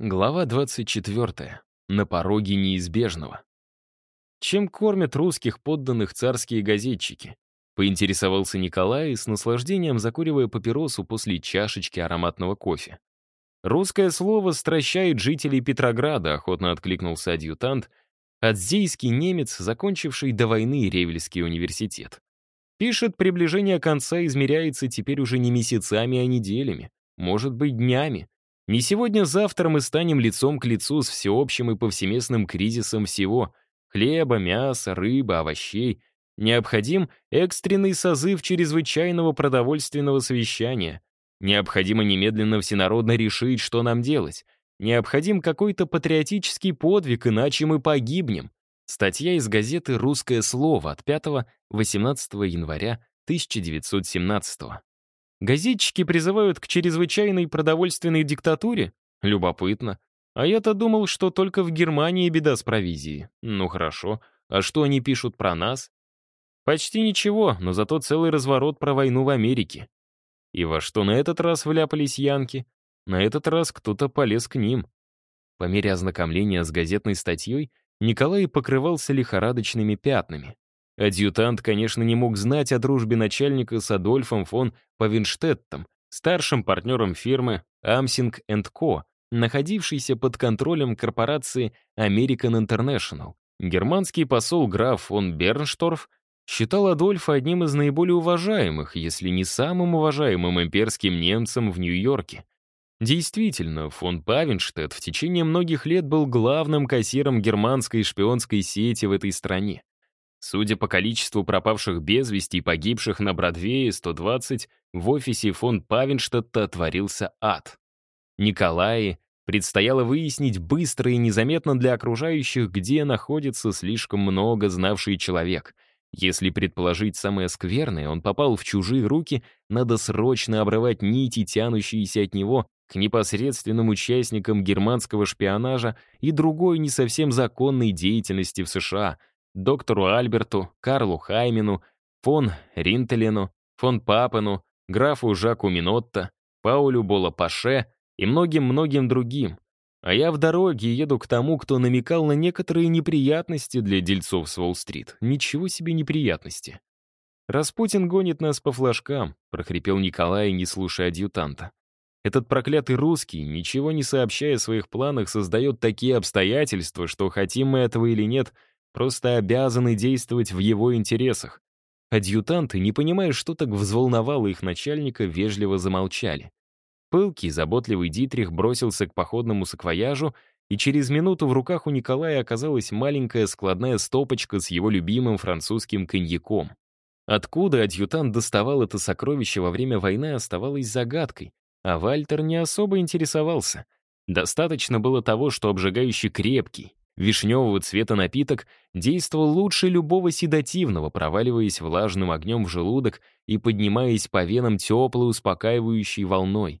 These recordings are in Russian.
Глава 24. На пороге неизбежного. Чем кормят русских подданных царские газетчики? Поинтересовался Николай, с наслаждением закуривая папиросу после чашечки ароматного кофе. «Русское слово стращает жителей Петрограда», — охотно откликнулся адъютант, адзейский немец, закончивший до войны Ревельский университет. Пишет, приближение конца измеряется теперь уже не месяцами, а неделями, может быть, днями. Не сегодня-завтра мы станем лицом к лицу с всеобщим и повсеместным кризисом всего — хлеба, мяса, рыбы, овощей. Необходим экстренный созыв чрезвычайного продовольственного совещания. Необходимо немедленно всенародно решить, что нам делать. Необходим какой-то патриотический подвиг, иначе мы погибнем. Статья из газеты «Русское слово» от 5-18 января 1917 года. Газетчики призывают к чрезвычайной продовольственной диктатуре? Любопытно. А я-то думал, что только в Германии беда с провизией. Ну хорошо. А что они пишут про нас? Почти ничего, но зато целый разворот про войну в Америке. И во что на этот раз вляпались янки? На этот раз кто-то полез к ним. По мере ознакомления с газетной статьей Николай покрывался лихорадочными пятнами. Адъютант, конечно, не мог знать о дружбе начальника с Адольфом фон Павенштеттом, старшим партнером фирмы Amsing Co., находившейся под контролем корпорации American International. Германский посол граф фон Берншторф считал Адольфа одним из наиболее уважаемых, если не самым уважаемым имперским немцем в Нью-Йорке. Действительно, фон Павенштедт в течение многих лет был главным кассиром германской шпионской сети в этой стране. Судя по количеству пропавших без вести и погибших на Бродвее 120, в офисе фон Павенштадта творился ад. Николае предстояло выяснить быстро и незаметно для окружающих, где находится слишком много знавший человек. Если предположить самое скверное, он попал в чужие руки, надо срочно обрывать нити, тянущиеся от него к непосредственным участникам германского шпионажа и другой не совсем законной деятельности в США — доктору Альберту, Карлу Хаймену, фон Ринтелену, фон Папену, графу Жаку Минотто, Паулю Болапаше и многим-многим другим. А я в дороге еду к тому, кто намекал на некоторые неприятности для дельцов с Уолл-стрит. Ничего себе неприятности. «Распутин гонит нас по флажкам», — прохрипел Николай, не слушая адъютанта. «Этот проклятый русский, ничего не сообщая о своих планах, создает такие обстоятельства, что, хотим мы этого или нет, — просто обязаны действовать в его интересах. Адъютанты, не понимая, что так взволновало их начальника, вежливо замолчали. Пылкий, заботливый Дитрих бросился к походному саквояжу, и через минуту в руках у Николая оказалась маленькая складная стопочка с его любимым французским коньяком. Откуда адъютант доставал это сокровище во время войны, оставалось загадкой, а Вальтер не особо интересовался. Достаточно было того, что обжигающий крепкий, Вишневого цвета напиток действовал лучше любого седативного, проваливаясь влажным огнем в желудок и поднимаясь по венам теплой, успокаивающей волной.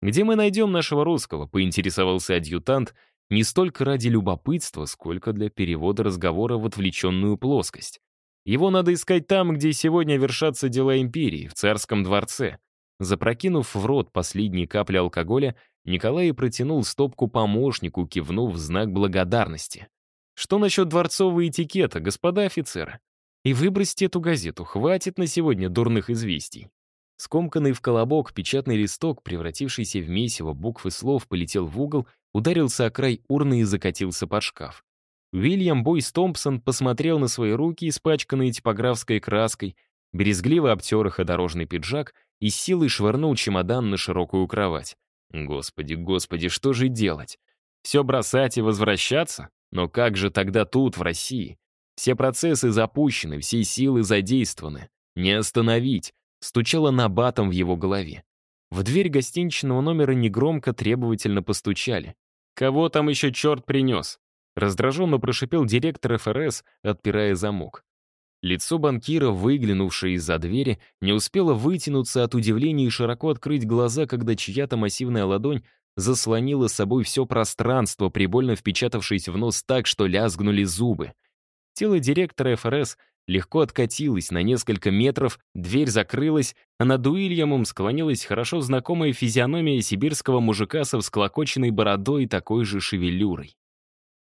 «Где мы найдем нашего русского?» — поинтересовался адъютант, не столько ради любопытства, сколько для перевода разговора в отвлеченную плоскость. Его надо искать там, где сегодня вершатся дела империи, в царском дворце. Запрокинув в рот последние капли алкоголя, Николай протянул стопку помощнику, кивнув в знак благодарности. «Что насчет дворцового этикета, господа офицеры? И выбросьте эту газету, хватит на сегодня дурных известий». Скомканный в колобок печатный листок, превратившийся в месиво букв и слов, полетел в угол, ударился о край урны и закатился под шкаф. Уильям Бойс Томпсон посмотрел на свои руки, испачканные типографской краской, березгливо обтер их о дорожный пиджак и силой швырнул чемодан на широкую кровать. Господи, господи, что же делать? Все бросать и возвращаться? Но как же тогда тут, в России? Все процессы запущены, все силы задействованы. Не остановить. Стучало набатом в его голове. В дверь гостиничного номера негромко требовательно постучали. «Кого там еще черт принес?» Раздраженно прошипел директор ФРС, отпирая замок. Лицо банкира, выглянувшее из-за двери, не успело вытянуться от удивления и широко открыть глаза, когда чья-то массивная ладонь заслонила собой все пространство, прибольно впечатавшись в нос так, что лязгнули зубы. Тело директора ФРС легко откатилась на несколько метров, дверь закрылась, а над Уильямом склонилась хорошо знакомая физиономия сибирского мужика со всклокоченной бородой и такой же шевелюрой.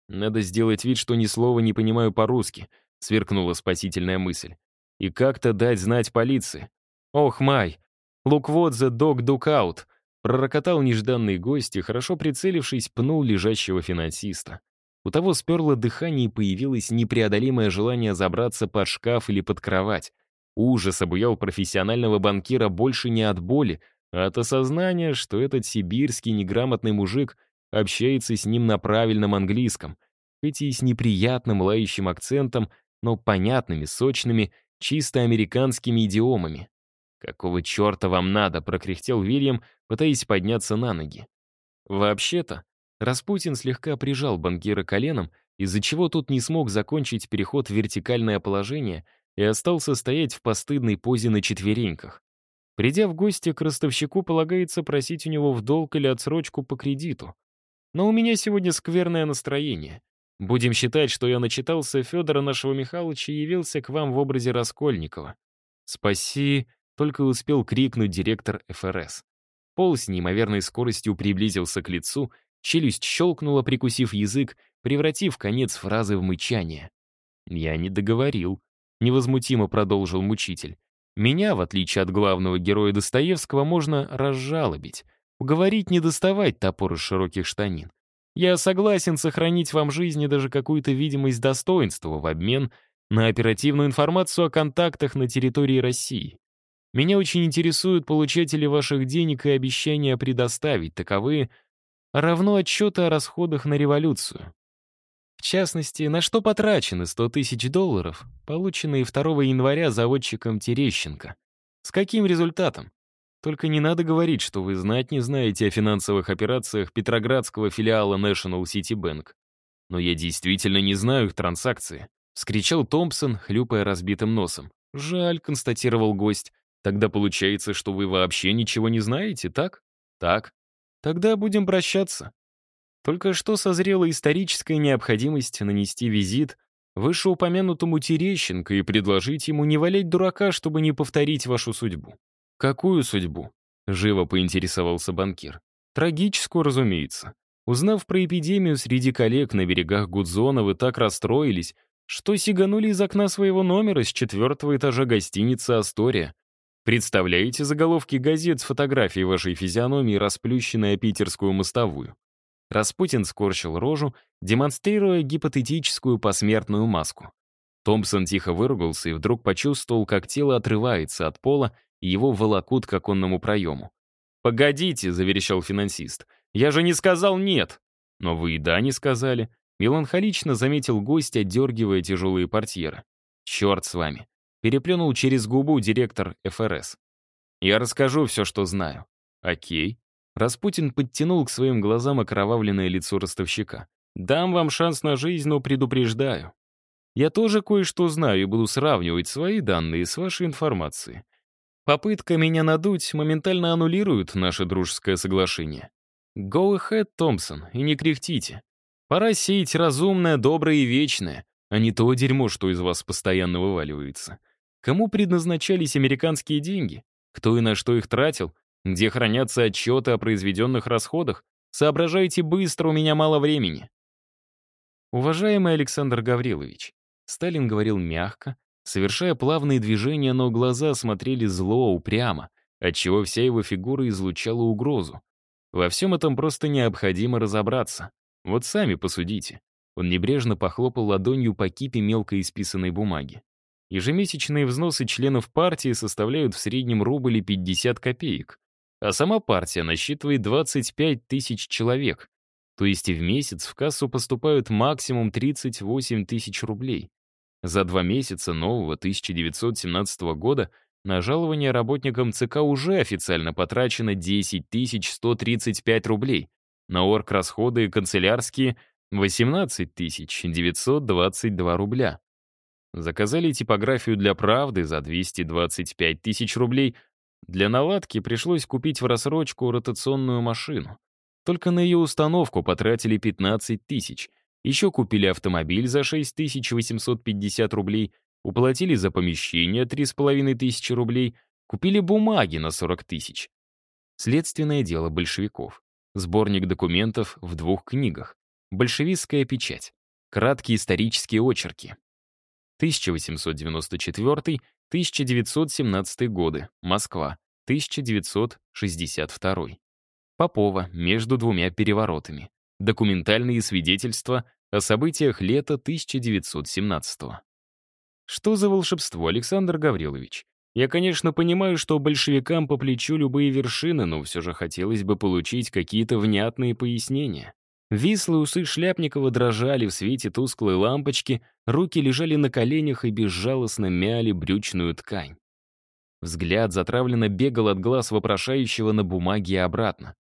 «Надо сделать вид, что ни слова не понимаю по-русски», — сверкнула спасительная мысль. «И как-то дать знать полиции. Ох, май! Look what the dog duck out!» Пророкотал нежданный гость и, хорошо прицелившись, пнул лежащего финансиста. У того сперло дыхание и появилось непреодолимое желание забраться под шкаф или под кровать. Ужас обуял профессионального банкира больше не от боли, а от осознания, что этот сибирский неграмотный мужик общается с ним на правильном английском, хоть и с неприятным лающим акцентом, но понятными, сочными, чисто американскими идиомами. «Какого черта вам надо?» — прокряхтел Вильям, пытаясь подняться на ноги. Вообще-то, Распутин слегка прижал банкира коленом, из-за чего тот не смог закончить переход в вертикальное положение и остался стоять в постыдной позе на четвереньках. Придя в гости к ростовщику, полагается просить у него в долг или отсрочку по кредиту. Но у меня сегодня скверное настроение. Будем считать, что я начитался Федора нашего Михайловича и явился к вам в образе Раскольникова. Спаси, только успел крикнуть директор ФРС. Пол с неимоверной скоростью приблизился к лицу Челюсть щелкнула, прикусив язык, превратив конец фразы в мычание. «Я не договорил», — невозмутимо продолжил мучитель. «Меня, в отличие от главного героя Достоевского, можно разжалобить, уговорить не доставать топор из широких штанин. Я согласен сохранить вам жизнь и даже какую-то видимость достоинства в обмен на оперативную информацию о контактах на территории России. Меня очень интересуют получатели ваших денег и обещания предоставить таковые равно отчеты о расходах на революцию. В частности, на что потрачены 100 тысяч долларов, полученные 2 января заводчиком Терещенко. С каким результатом? Только не надо говорить, что вы знать не знаете о финансовых операциях петроградского филиала National City Bank. Но я действительно не знаю их транзакции. Вскричал Томпсон, хлюпая разбитым носом. «Жаль», — констатировал гость. «Тогда получается, что вы вообще ничего не знаете, так?» «Так. Тогда будем прощаться. Только что созрела историческая необходимость нанести визит вышеупомянутому Терещенко и предложить ему не валять дурака, чтобы не повторить вашу судьбу. «Какую судьбу?» — живо поинтересовался банкир. «Трагическую, разумеется. Узнав про эпидемию среди коллег на берегах Гудзона, вы так расстроились, что сиганули из окна своего номера с четвертого этажа гостиницы «Астория». Представляете заголовки газет с фотографией вашей физиономии, расплющенной о питерскую мостовую? Распутин скорчил рожу, демонстрируя гипотетическую посмертную маску. Томпсон тихо выругался и вдруг почувствовал, как тело отрывается от пола, его волокут к оконному проему. «Погодите», — заверещал финансист, — «я же не сказал нет!» «Но вы и да не сказали», — меланхолично заметил гость, отдергивая тяжелые портьеры. «Черт с вами. Переплюнул через губу директор ФРС. «Я расскажу все, что знаю». «Окей». Распутин подтянул к своим глазам окровавленное лицо ростовщика. «Дам вам шанс на жизнь, но предупреждаю. Я тоже кое-что знаю и буду сравнивать свои данные с вашей информацией. Попытка меня надуть моментально аннулирует наше дружеское соглашение. Go ahead, Томпсон, и не кряхтите. Пора сеять разумное, доброе и вечное, а не то дерьмо, что из вас постоянно вываливается. Кому предназначались американские деньги? Кто и на что их тратил? Где хранятся отчеты о произведенных расходах? Соображайте быстро, у меня мало времени. Уважаемый Александр Гаврилович, Сталин говорил мягко, совершая плавные движения, но глаза смотрели зло, упрямо, отчего вся его фигура излучала угрозу. Во всем этом просто необходимо разобраться. Вот сами посудите. Он небрежно похлопал ладонью по кипе мелко исписанной бумаги. Ежемесячные взносы членов партии составляют в среднем рубль и 50 копеек, а сама партия насчитывает 25 тысяч человек, то есть в месяц в кассу поступают максимум 38 тысяч рублей. За два месяца нового 1917 года на жалование работникам ЦК уже официально потрачено 10 135 рублей, на орграсходы канцелярские — 18 922 рубля. Заказали типографию для «Правды» за 225 тысяч рублей. Для наладки пришлось купить в рассрочку ротационную машину. Только на ее установку потратили 15 тысяч. Еще купили автомобиль за 6850 рублей, уплатили за помещение 3,5 тысячи рублей, купили бумаги на 40 тысяч. Следственное дело большевиков. Сборник документов в двух книгах. Большевистская печать. Краткие исторические очерки. 1894-1917 годы. Москва. 1962. Попова. Между двумя переворотами. Документальные свидетельства о событиях лета 1917 Что за волшебство, Александр Гаврилович? Я, конечно, понимаю, что большевикам по плечу любые вершины, но все же хотелось бы получить какие-то внятные пояснения. Вислые усы Шляпникова дрожали в свете тусклой лампочки, руки лежали на коленях и безжалостно мяли брючную ткань. Взгляд затравленно бегал от глаз вопрошающего на бумаге и обратно.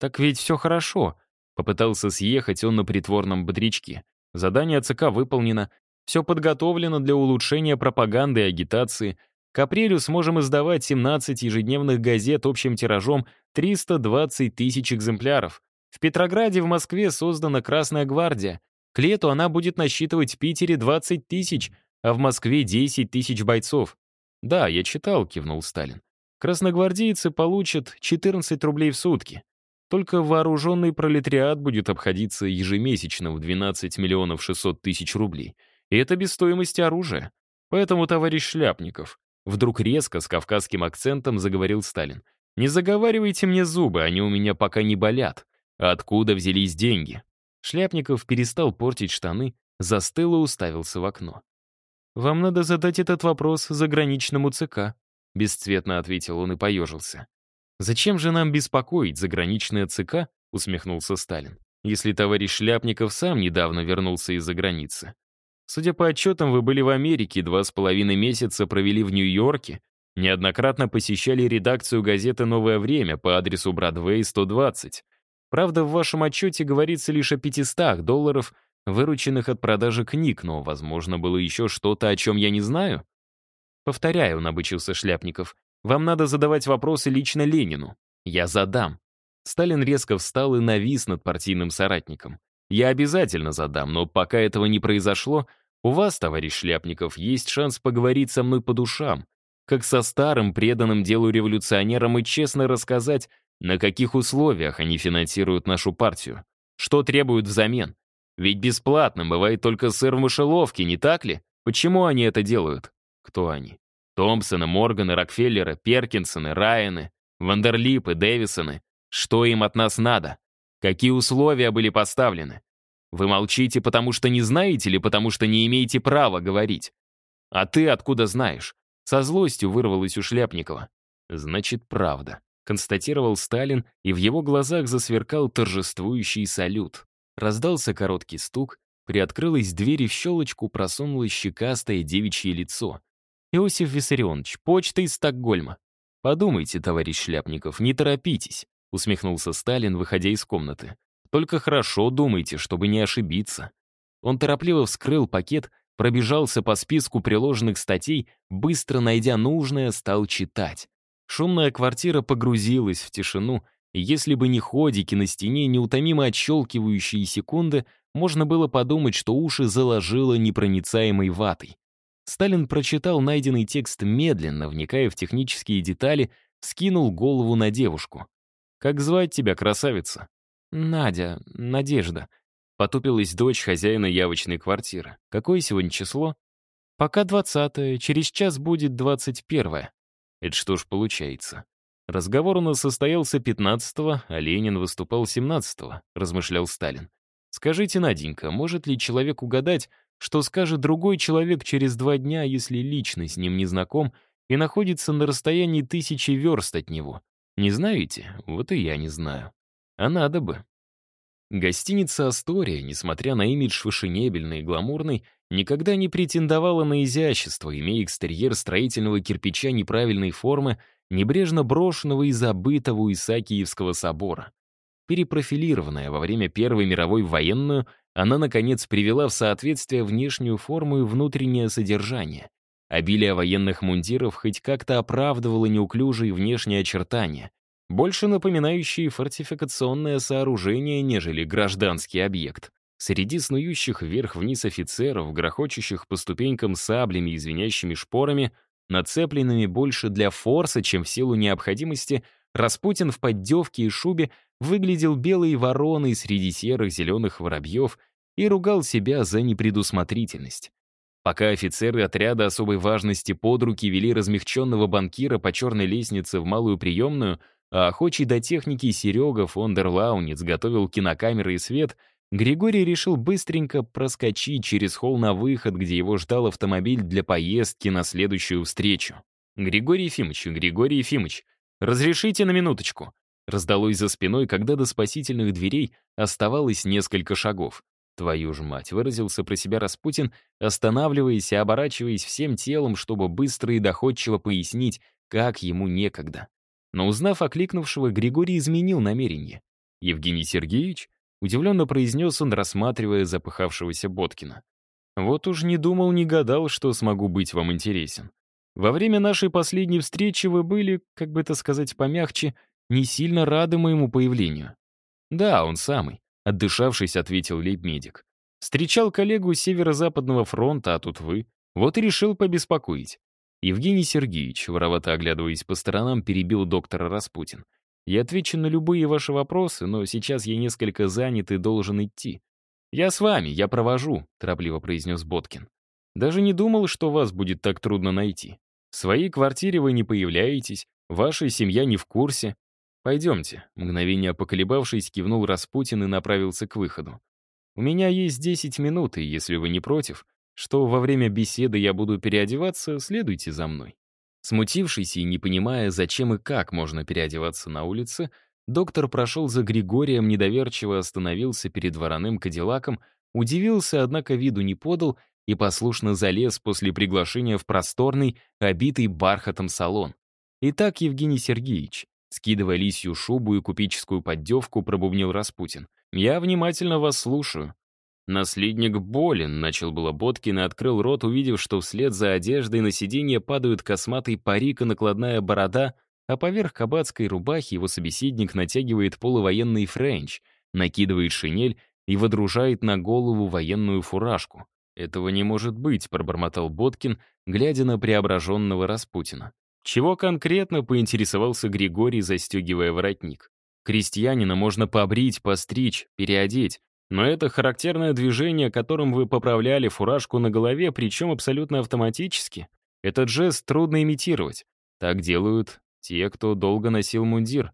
«Так ведь все хорошо», — попытался съехать он на притворном бодрячке. «Задание ЦК выполнено, все подготовлено для улучшения пропаганды и агитации. К апрелю сможем издавать 17 ежедневных газет общим тиражом 320 тысяч экземпляров. В Петрограде в Москве создана Красная гвардия. К лету она будет насчитывать в Питере 20 тысяч, а в Москве 10 тысяч бойцов. «Да, я читал», — кивнул Сталин. «Красногвардейцы получат 14 рублей в сутки. Только вооруженный пролетариат будет обходиться ежемесячно в 12 миллионов 600 тысяч рублей. И это без стоимости оружия. Поэтому, товарищ Шляпников, вдруг резко с кавказским акцентом заговорил Сталин. «Не заговаривайте мне зубы, они у меня пока не болят. Откуда взялись деньги? Шляпников перестал портить штаны, застыл и уставился в окно. «Вам надо задать этот вопрос заграничному ЦК», — бесцветно ответил он и поежился. «Зачем же нам беспокоить заграничное ЦК?» — усмехнулся Сталин. «Если товарищ Шляпников сам недавно вернулся из-за границы. Судя по отчетам, вы были в Америке, два с половиной месяца провели в Нью-Йорке, неоднократно посещали редакцию газеты «Новое время» по адресу Бродвей, 120, Правда, в вашем отчете говорится лишь о 500 долларов, вырученных от продажи книг, но, возможно, было еще что-то, о чем я не знаю. Повторяю, набычился Шляпников, вам надо задавать вопросы лично Ленину. Я задам. Сталин резко встал и навис над партийным соратником. Я обязательно задам, но пока этого не произошло, у вас, товарищ Шляпников, есть шанс поговорить со мной по душам, как со старым преданным делу революционером и честно рассказать, на каких условиях они финансируют нашу партию? Что требуют взамен? Ведь бесплатно бывает только сыр в мышеловке, не так ли? Почему они это делают? Кто они? Томпсоны, Морганы, Рокфеллеры, Перкинсоны, Райаны, Вандерлипы, Дэвисоны. Что им от нас надо? Какие условия были поставлены? Вы молчите, потому что не знаете или потому что не имеете права говорить? А ты откуда знаешь? Со злостью вырвалось у Шляпникова. Значит, правда констатировал Сталин, и в его глазах засверкал торжествующий салют. Раздался короткий стук, приоткрылась дверь и в щелочку просунулось щекастое девичье лицо. «Иосиф Виссарионович, почта из Стокгольма». «Подумайте, товарищ Шляпников, не торопитесь», усмехнулся Сталин, выходя из комнаты. «Только хорошо думайте, чтобы не ошибиться». Он торопливо вскрыл пакет, пробежался по списку приложенных статей, быстро найдя нужное, стал читать. Шумная квартира погрузилась в тишину, и если бы не ходики на стене, неутомимо отщелкивающие секунды, можно было подумать, что уши заложило непроницаемой ватой. Сталин прочитал найденный текст медленно, вникая в технические детали, скинул голову на девушку. «Как звать тебя, красавица?» «Надя, Надежда», — потупилась дочь хозяина явочной квартиры. «Какое сегодня число?» «Пока двадцатое, через час будет двадцать первое». Это что ж получается? Разговор у нас состоялся 15-го, а Ленин выступал 17-го, размышлял Сталин. Скажите, Наденька, может ли человек угадать, что скажет другой человек через два дня, если лично с ним не знаком и находится на расстоянии тысячи верст от него? Не знаете? Вот и я не знаю. А надо бы. Гостиница «Астория», несмотря на имидж фашенебельный и гламурный, никогда не претендовала на изящество, имея экстерьер строительного кирпича неправильной формы, небрежно брошенного и забытого у Исаакиевского собора. Перепрофилированная во время Первой мировой военную, она, наконец, привела в соответствие внешнюю форму и внутреннее содержание. Обилие военных мундиров хоть как-то оправдывало неуклюжие внешние очертания, больше напоминающие фортификационное сооружение, нежели гражданский объект. Среди снующих вверх-вниз офицеров, грохочущих по ступенькам саблями и звенящими шпорами, нацепленными больше для форса, чем в силу необходимости, Распутин в поддевке и шубе выглядел белой вороной среди серых зеленых воробьев и ругал себя за непредусмотрительность. Пока офицеры отряда особой важности под руки вели размягченного банкира по черной лестнице в малую приемную, а охочий до техники Серега фон дер Лауниц готовил кинокамеры и свет — Григорий решил быстренько проскочить через холл на выход, где его ждал автомобиль для поездки на следующую встречу. «Григорий Ефимович, Григорий Ефимович, разрешите на минуточку?» Раздалось за спиной, когда до спасительных дверей оставалось несколько шагов. «Твою ж мать!» — выразился про себя Распутин, останавливаясь и оборачиваясь всем телом, чтобы быстро и доходчиво пояснить, как ему некогда. Но узнав окликнувшего, Григорий изменил намерение. «Евгений Сергеевич?» Удивленно произнес он, рассматривая запыхавшегося Боткина. «Вот уж не думал, не гадал, что смогу быть вам интересен. Во время нашей последней встречи вы были, как бы это сказать помягче, не сильно рады моему появлению». «Да, он самый», — отдышавшись, ответил лейб-медик. «Встречал коллегу с северо-западного фронта, а тут вы. Вот и решил побеспокоить». Евгений Сергеевич, воровато оглядываясь по сторонам, перебил доктора Распутин. Я отвечу на любые ваши вопросы, но сейчас я несколько занят и должен идти. «Я с вами, я провожу», — торопливо произнес Боткин. «Даже не думал, что вас будет так трудно найти. В своей квартире вы не появляетесь, ваша семья не в курсе. Пойдемте», — мгновение поколебавшись, кивнул Распутин и направился к выходу. «У меня есть 10 минут, и если вы не против, что во время беседы я буду переодеваться, следуйте за мной». Смутившись и не понимая, зачем и как можно переодеваться на улице, доктор прошел за Григорием, недоверчиво остановился перед вороным кадиллаком, удивился, однако виду не подал и послушно залез после приглашения в просторный, обитый бархатом салон. «Итак, Евгений Сергеевич», скидывая лисью шубу и купеческую поддевку, пробубнил Распутин. «Я внимательно вас слушаю. «Наследник болен», — начал было Боткин и открыл рот, увидев, что вслед за одеждой на сиденье падают косматый парик и накладная борода, а поверх кабацкой рубахи его собеседник натягивает полувоенный френч, накидывает шинель и водружает на голову военную фуражку. «Этого не может быть», — пробормотал Боткин, глядя на преображенного Распутина. Чего конкретно поинтересовался Григорий, застегивая воротник? Крестьянина можно побрить, постричь, переодеть, но это характерное движение, которым вы поправляли фуражку на голове, причем абсолютно автоматически. Этот жест трудно имитировать. Так делают те, кто долго носил мундир.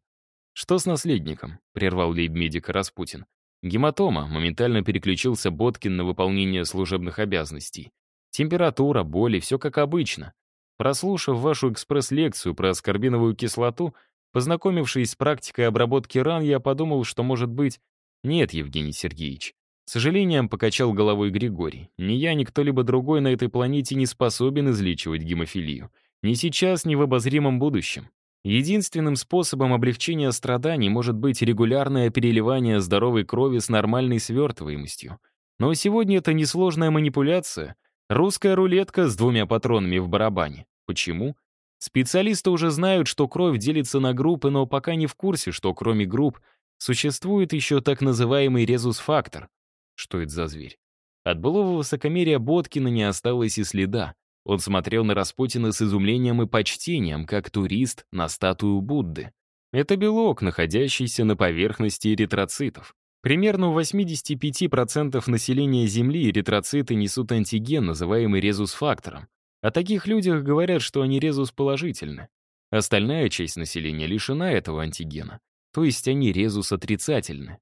«Что с наследником?» — прервал лейб-медик Распутин. Гематома. Моментально переключился Боткин на выполнение служебных обязанностей. Температура, боли, все как обычно. Прослушав вашу экспресс-лекцию про аскорбиновую кислоту, познакомившись с практикой обработки ран, я подумал, что, может быть, «Нет, Евгений Сергеевич». С сожалением покачал головой Григорий. «Ни я, ни кто-либо другой на этой планете не способен излечивать гемофилию. Ни сейчас, ни в обозримом будущем. Единственным способом облегчения страданий может быть регулярное переливание здоровой крови с нормальной свертываемостью. Но сегодня это несложная манипуляция. Русская рулетка с двумя патронами в барабане. Почему? Специалисты уже знают, что кровь делится на группы, но пока не в курсе, что кроме групп Существует еще так называемый резус-фактор. Что это за зверь? От былого высокомерия Боткина не осталось и следа. Он смотрел на Распутина с изумлением и почтением, как турист на статую Будды. Это белок, находящийся на поверхности эритроцитов. Примерно у 85% населения Земли эритроциты несут антиген, называемый резус-фактором. О таких людях говорят, что они резус-положительны. Остальная часть населения лишена этого антигена то есть они резус отрицательны.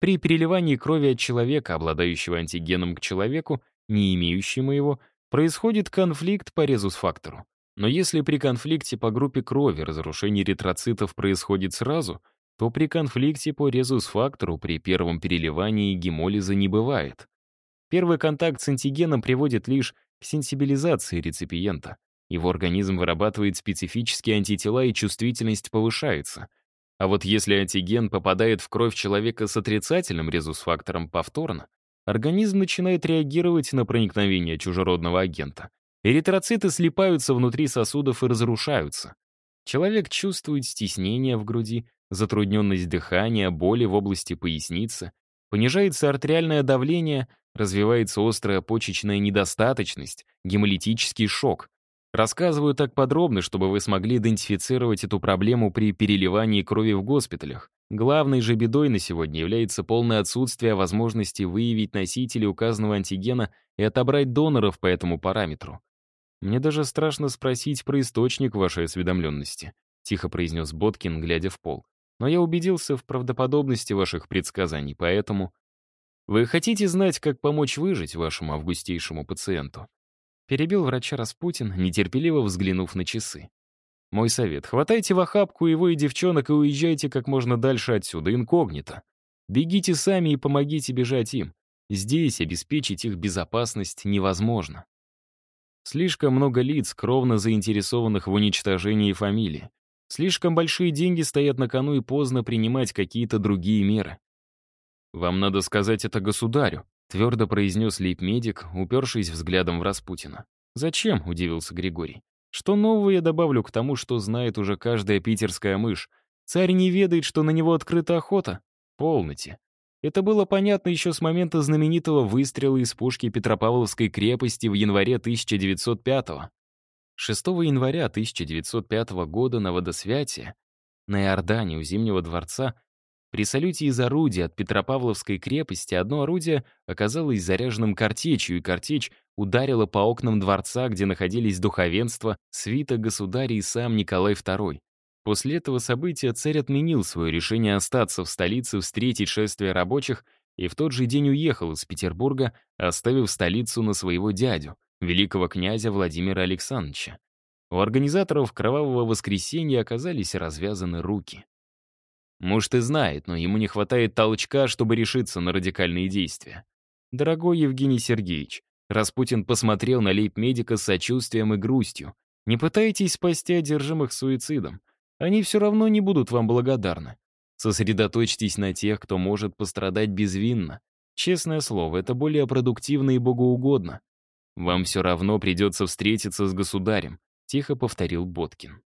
При переливании крови от человека, обладающего антигеном к человеку, не имеющему его, происходит конфликт по резус-фактору. Но если при конфликте по группе крови разрушение эритроцитов происходит сразу, то при конфликте по резус-фактору при первом переливании гемолиза не бывает. Первый контакт с антигеном приводит лишь к сенсибилизации реципиента. Его организм вырабатывает специфические антитела и чувствительность повышается. А вот если антиген попадает в кровь человека с отрицательным резус-фактором повторно, организм начинает реагировать на проникновение чужеродного агента. Эритроциты слипаются внутри сосудов и разрушаются. Человек чувствует стеснение в груди, затрудненность дыхания, боли в области поясницы. Понижается артериальное давление, развивается острая почечная недостаточность, гемолитический шок. Рассказываю так подробно, чтобы вы смогли идентифицировать эту проблему при переливании крови в госпиталях. Главной же бедой на сегодня является полное отсутствие возможности выявить носителей указанного антигена и отобрать доноров по этому параметру. Мне даже страшно спросить про источник вашей осведомленности, тихо произнес Боткин, глядя в пол. Но я убедился в правдоподобности ваших предсказаний, поэтому... Вы хотите знать, как помочь выжить вашему августейшему пациенту? Перебил врача Распутин, нетерпеливо взглянув на часы. Мой совет — хватайте в охапку его и девчонок и уезжайте как можно дальше отсюда, инкогнито. Бегите сами и помогите бежать им. Здесь обеспечить их безопасность невозможно. Слишком много лиц, кровно заинтересованных в уничтожении фамилии. Слишком большие деньги стоят на кону и поздно принимать какие-то другие меры. «Вам надо сказать это государю», Твердо произнес лейб-медик, упершись взглядом в Распутина. «Зачем?» — удивился Григорий. «Что нового я добавлю к тому, что знает уже каждая питерская мышь? Царь не ведает, что на него открыта охота? Полноте. Это было понятно еще с момента знаменитого выстрела из пушки Петропавловской крепости в январе 1905-го. 6 января 1905 года на водосвятие на Иордане у Зимнего дворца при салюте из орудия от Петропавловской крепости одно орудие оказалось заряженным картечью, и картечь ударила по окнам дворца, где находились духовенство, свита государя и сам Николай II. После этого события царь отменил свое решение остаться в столице, встретить шествие рабочих, и в тот же день уехал из Петербурга, оставив столицу на своего дядю, великого князя Владимира Александровича. У организаторов Кровавого воскресенья оказались развязаны руки. Может, и знает, но ему не хватает толчка, чтобы решиться на радикальные действия. Дорогой Евгений Сергеевич, Распутин посмотрел на лейб-медика с сочувствием и грустью. Не пытайтесь спасти одержимых суицидом. Они все равно не будут вам благодарны. Сосредоточьтесь на тех, кто может пострадать безвинно. Честное слово, это более продуктивно и богоугодно. Вам все равно придется встретиться с государем, тихо повторил Боткин.